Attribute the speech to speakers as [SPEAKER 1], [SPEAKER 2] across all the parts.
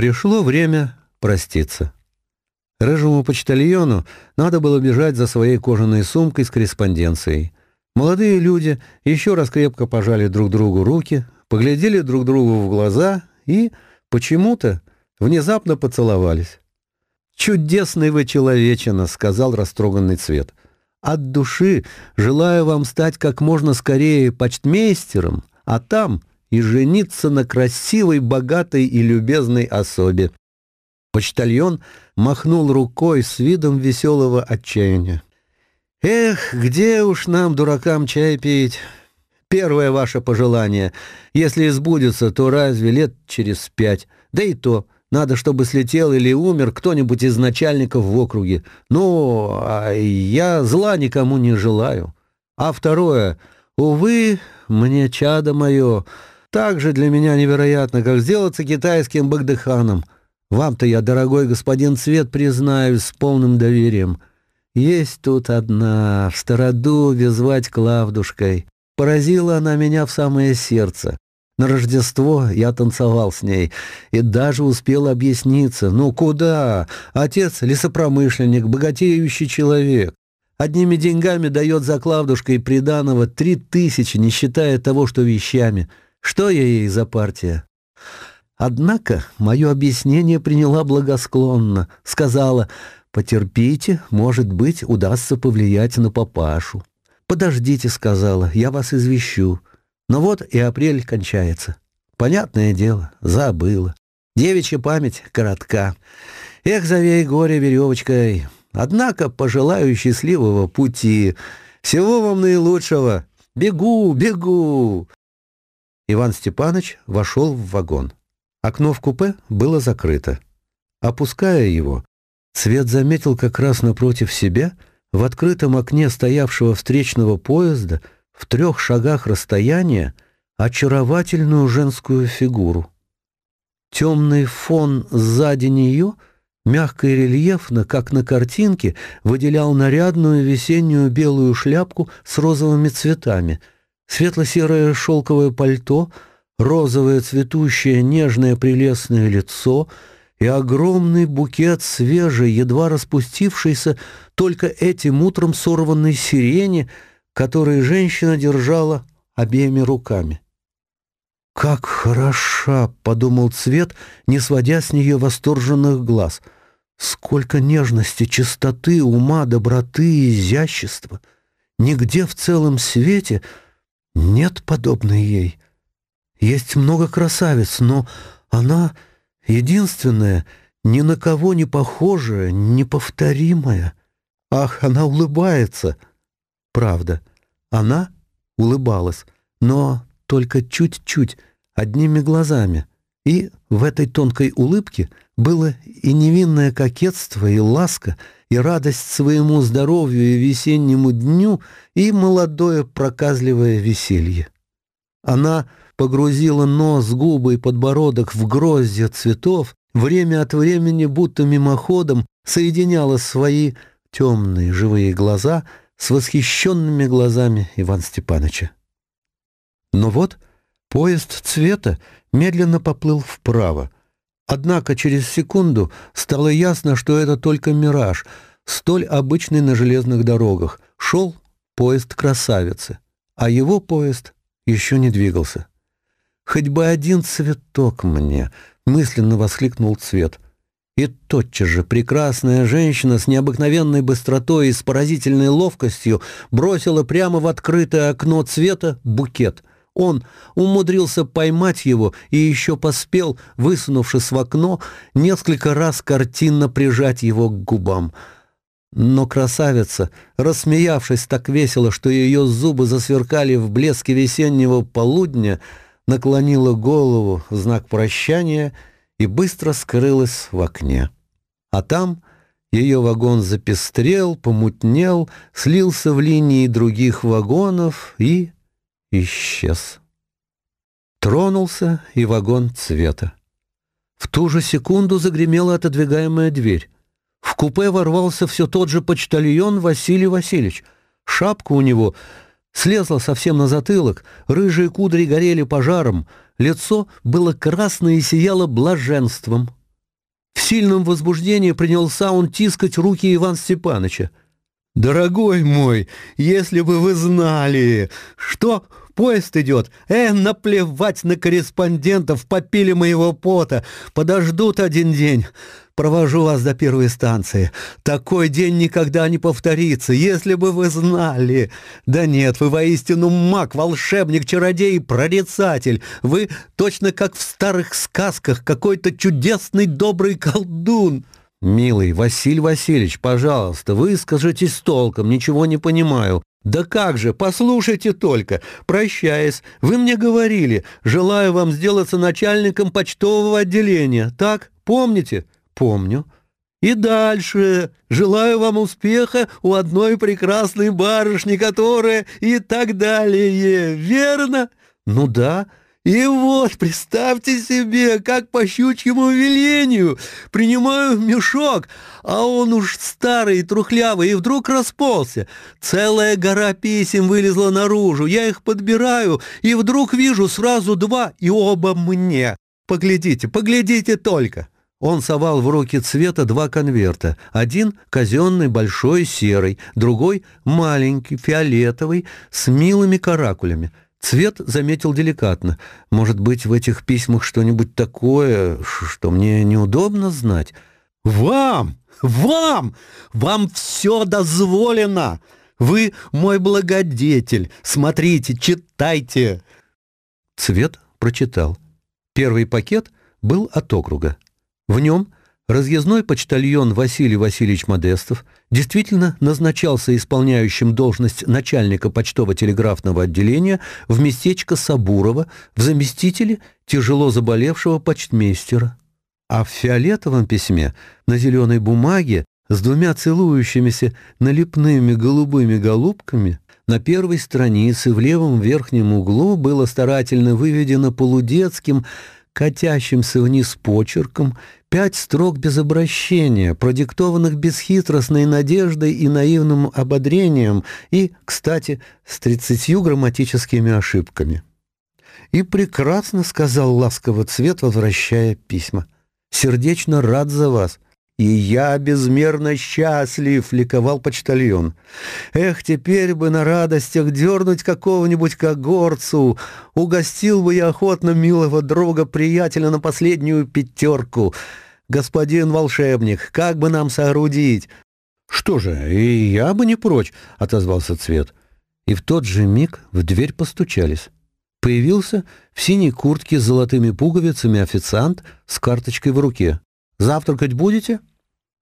[SPEAKER 1] Пришло время проститься. Рыжему почтальону надо было бежать за своей кожаной сумкой с корреспонденцией. Молодые люди еще раз крепко пожали друг другу руки, поглядели друг другу в глаза и, почему-то, внезапно поцеловались. «Чудесный вы человечина!» — сказал растроганный цвет. «От души желаю вам стать как можно скорее почтмейстером, а там и жениться на красивой, богатой и любезной особе. Почтальон махнул рукой с видом веселого отчаяния. «Эх, где уж нам, дуракам, чай пить? Первое ваше пожелание. Если сбудется, то разве лет через пять? Да и то, надо, чтобы слетел или умер кто-нибудь из начальников в округе. Ну, а я зла никому не желаю. А второе, увы, мне чадо мое, также для меня невероятно, как сделаться китайским богдыханом. Вам-то я, дорогой господин Цвет, признаюсь с полным доверием. Есть тут одна, в Староду звать Клавдушкой. Поразила она меня в самое сердце. На Рождество я танцевал с ней и даже успел объясниться. Ну куда? Отец — лесопромышленник, богатеющий человек. Одними деньгами дает за Клавдушкой приданого три тысячи, не считая того, что вещами — что я ей за партия? Однако мое объяснение приняла благосклонно. Сказала, потерпите, может быть, удастся повлиять на папашу. «Подождите», — сказала, — «я вас извещу». Но вот и апрель кончается. Понятное дело, забыла. Девичья память коротка. Эх, завей горе веревочкой. Однако пожелаю счастливого пути. Всего вам наилучшего. Бегу, бегу. Иван Степанович вошел в вагон. Окно в купе было закрыто. Опуская его, Свет заметил как раз напротив себя, в открытом окне стоявшего встречного поезда, в трех шагах расстояния, очаровательную женскую фигуру. Темный фон сзади нее, мягко и рельефно, как на картинке, выделял нарядную весеннюю белую шляпку с розовыми цветами — светло-серое шелковое пальто, розовое цветущее нежное прелестное лицо и огромный букет свежей, едва распустившейся, только этим утром сорванной сирени, который женщина держала обеими руками. «Как хороша!» — подумал Цвет, не сводя с нее восторженных глаз. «Сколько нежности, чистоты, ума, доброты и изящества! Нигде в целом свете...» нет подобной ей!» Есть много красавиц, но она единственная, ни на кого не похожая, неповторимая. Ах, она улыбается. Правда, она улыбалась, но только чуть-чуть, одними глазами. И в этой тонкой улыбке было и невинное кокетство, и ласка, и радость своему здоровью и весеннему дню, и молодое проказливое веселье. Она погрузила нос, губы и подбородок в гроздья цветов, время от времени, будто мимоходом, соединяла свои темные живые глаза с восхищенными глазами Ивана Степановича. Но вот поезд цвета медленно поплыл вправо. Однако через секунду стало ясно, что это только мираж, столь обычный на железных дорогах. Шел поезд красавицы, а его поезд еще не двигался. «Хоть бы один цветок мне!» — мысленно воскликнул цвет. И тотчас же прекрасная женщина с необыкновенной быстротой и с поразительной ловкостью бросила прямо в открытое окно цвета букет. он умудрился поймать его и еще поспел, высунувшись в окно, несколько раз картинно прижать его к губам. Но красавица, рассмеявшись так весело, что ее зубы засверкали в блеске весеннего полудня, наклонила голову в знак прощания и быстро скрылась в окне. А там... Ее вагон запестрел, помутнел, слился в линии других вагонов и исчез. Тронулся и вагон цвета. В ту же секунду загремела отодвигаемая дверь. В купе ворвался все тот же почтальон Василий Васильевич. Шапка у него слезла совсем на затылок, рыжие кудри горели пожаром, лицо было красное и сияло блаженством. В сильном возбуждении принялся он тискать руки Ивана Степановича. «Дорогой мой, если бы вы знали, что поезд идет, э, наплевать на корреспондентов, попили моего пота, подождут один день». Провожу вас до первой станции. Такой день никогда не повторится, если бы вы знали. Да нет, вы воистину маг, волшебник, чародей, прорицатель. Вы точно как в старых сказках, какой-то чудесный добрый колдун. «Милый Василий Васильевич, пожалуйста, выскажитесь толком, ничего не понимаю». «Да как же, послушайте только, прощаясь, вы мне говорили, желаю вам сделаться начальником почтового отделения, так, помните?» «Помню». «И дальше, желаю вам успеха у одной прекрасной барышни, которая и так далее, верно?» «Ну да, И вот, представьте себе, как по щучьему велению принимаю мешок, а он уж старый и трухлявый, и вдруг расползся. Целая гора писем вылезла наружу, я их подбираю, и вдруг вижу сразу два, и оба мне. Поглядите, поглядите только. Он совал в руки цвета два конверта. Один казенный, большой, серый, другой маленький, фиолетовый, с милыми каракулями. Цвет заметил деликатно. Может быть, в этих письмах что-нибудь такое, что мне неудобно знать? «Вам! Вам! Вам все дозволено! Вы мой благодетель! Смотрите, читайте!» Цвет прочитал. Первый пакет был от округа. В нем Разъездной почтальон Василий Васильевич Модестов действительно назначался исполняющим должность начальника почтово-телеграфного отделения в местечко Сабурова в заместителе тяжело заболевшего почтмейстера. А в фиолетовом письме на зеленой бумаге с двумя целующимися налепными голубыми голубками на первой странице в левом верхнем углу было старательно выведено полудетским, катящимся вниз почерком пять строк без обращения, продиктованных бесхитростной надеждой и наивным ободрением и, кстати, с тридцатью грамматическими ошибками. «И прекрасно», — сказал ласково цвет, возвращая письма. «Сердечно рад за вас». «И я безмерно счастлив!» — ликовал почтальон. «Эх, теперь бы на радостях дернуть какого-нибудь когорцу! Угостил бы я охотно милого друга, приятеля на последнюю пятерку! Господин волшебник, как бы нам соорудить?» «Что же, и я бы не прочь!» — отозвался Цвет. И в тот же миг в дверь постучались. Появился в синей куртке с золотыми пуговицами официант с карточкой в руке. «Завтракать будете?»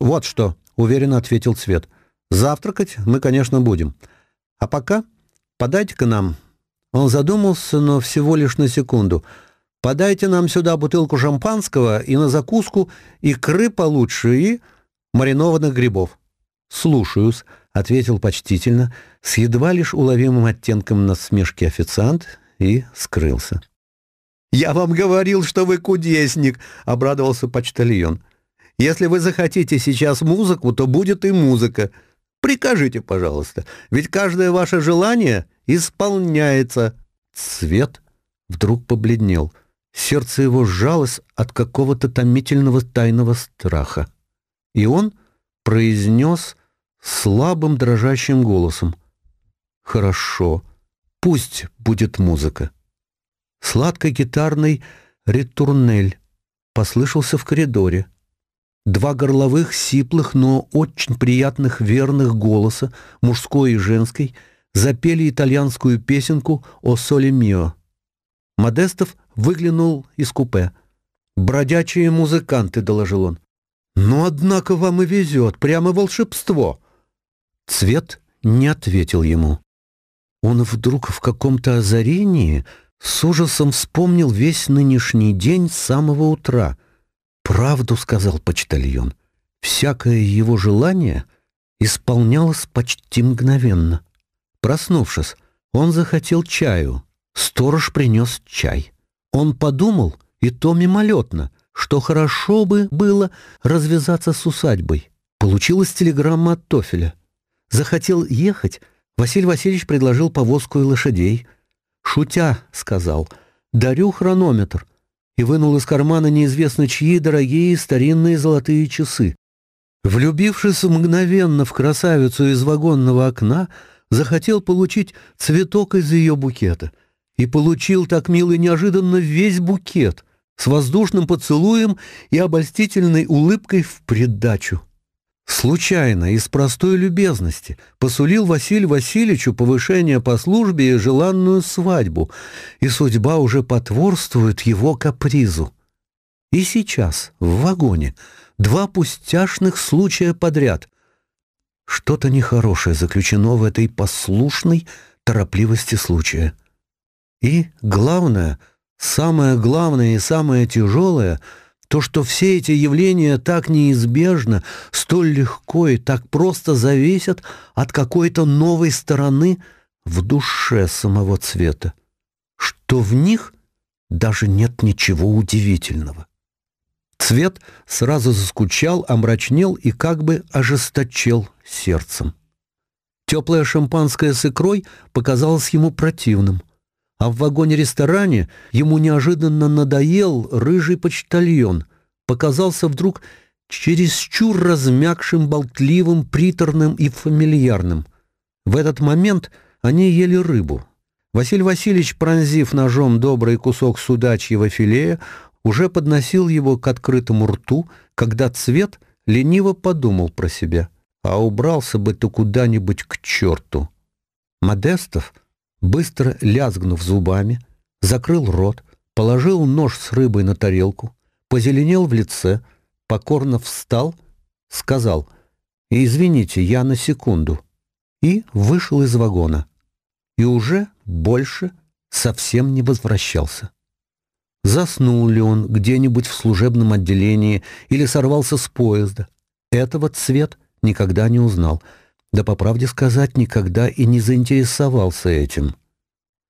[SPEAKER 1] «Вот что», — уверенно ответил Цвет. «Завтракать мы, конечно, будем. А пока подайте-ка нам...» Он задумался, но всего лишь на секунду. «Подайте нам сюда бутылку шампанского и на закуску икры получше и маринованных грибов». «Слушаюсь», — ответил почтительно, с едва лишь уловимым оттенком насмешки официант и скрылся. «Я вам говорил, что вы кудесник», — обрадовался почтальон. Если вы захотите сейчас музыку, то будет и музыка. Прикажите, пожалуйста, ведь каждое ваше желание исполняется. Цвет вдруг побледнел. Сердце его сжалось от какого-то томительного тайного страха. И он произнес слабым дрожащим голосом. «Хорошо, пусть будет музыка». Сладкий гитарный ретурнель послышался в коридоре. Два горловых, сиплых, но очень приятных верных голоса, мужской и женской, запели итальянскую песенку «О соле мио». Модестов выглянул из купе. «Бродячие музыканты», — доложил он. «Ну, однако вам и везет, прямо волшебство». Цвет не ответил ему. Он вдруг в каком-то озарении с ужасом вспомнил весь нынешний день с самого утра — «Правду», — сказал почтальон. «Всякое его желание исполнялось почти мгновенно. Проснувшись, он захотел чаю. Сторож принес чай. Он подумал, и то мимолетно, что хорошо бы было развязаться с усадьбой. Получилась телеграмма от Тофеля. Захотел ехать, Василий Васильевич предложил повозку и лошадей. «Шутя», — сказал, — «дарю хронометр. и вынул из кармана неизвестно чьи дорогие старинные золотые часы. Влюбившись мгновенно в красавицу из вагонного окна, захотел получить цветок из ее букета. И получил так мило и неожиданно весь букет с воздушным поцелуем и обольстительной улыбкой в придачу. Случайно, из простой любезности, посулил Василию Васильевичу повышение по службе и желанную свадьбу, и судьба уже потворствует его капризу. И сейчас, в вагоне, два пустяшных случая подряд. Что-то нехорошее заключено в этой послушной торопливости случая. И, главное, самое главное и самое тяжелое — то, что все эти явления так неизбежно, столь легко и так просто зависят от какой-то новой стороны в душе самого цвета, что в них даже нет ничего удивительного. Цвет сразу заскучал, омрачнел и как бы ожесточел сердцем. Теплое шампанское с икрой показалось ему противным — А в вагоне-ресторане ему неожиданно надоел рыжий почтальон. Показался вдруг чересчур размягшим, болтливым, приторным и фамильярным. В этот момент они ели рыбу. Василий Васильевич, пронзив ножом добрый кусок судачьего филе, уже подносил его к открытому рту, когда цвет лениво подумал про себя. А убрался бы ты куда-нибудь к черту. Модестов, быстро лязгнув зубами, закрыл рот, положил нож с рыбой на тарелку, позеленел в лице, покорно встал, сказал «Извините, я на секунду» и вышел из вагона. И уже больше совсем не возвращался. Заснул ли он где-нибудь в служебном отделении или сорвался с поезда? Этого цвет никогда не узнал — Да по правде сказать, никогда и не заинтересовался этим.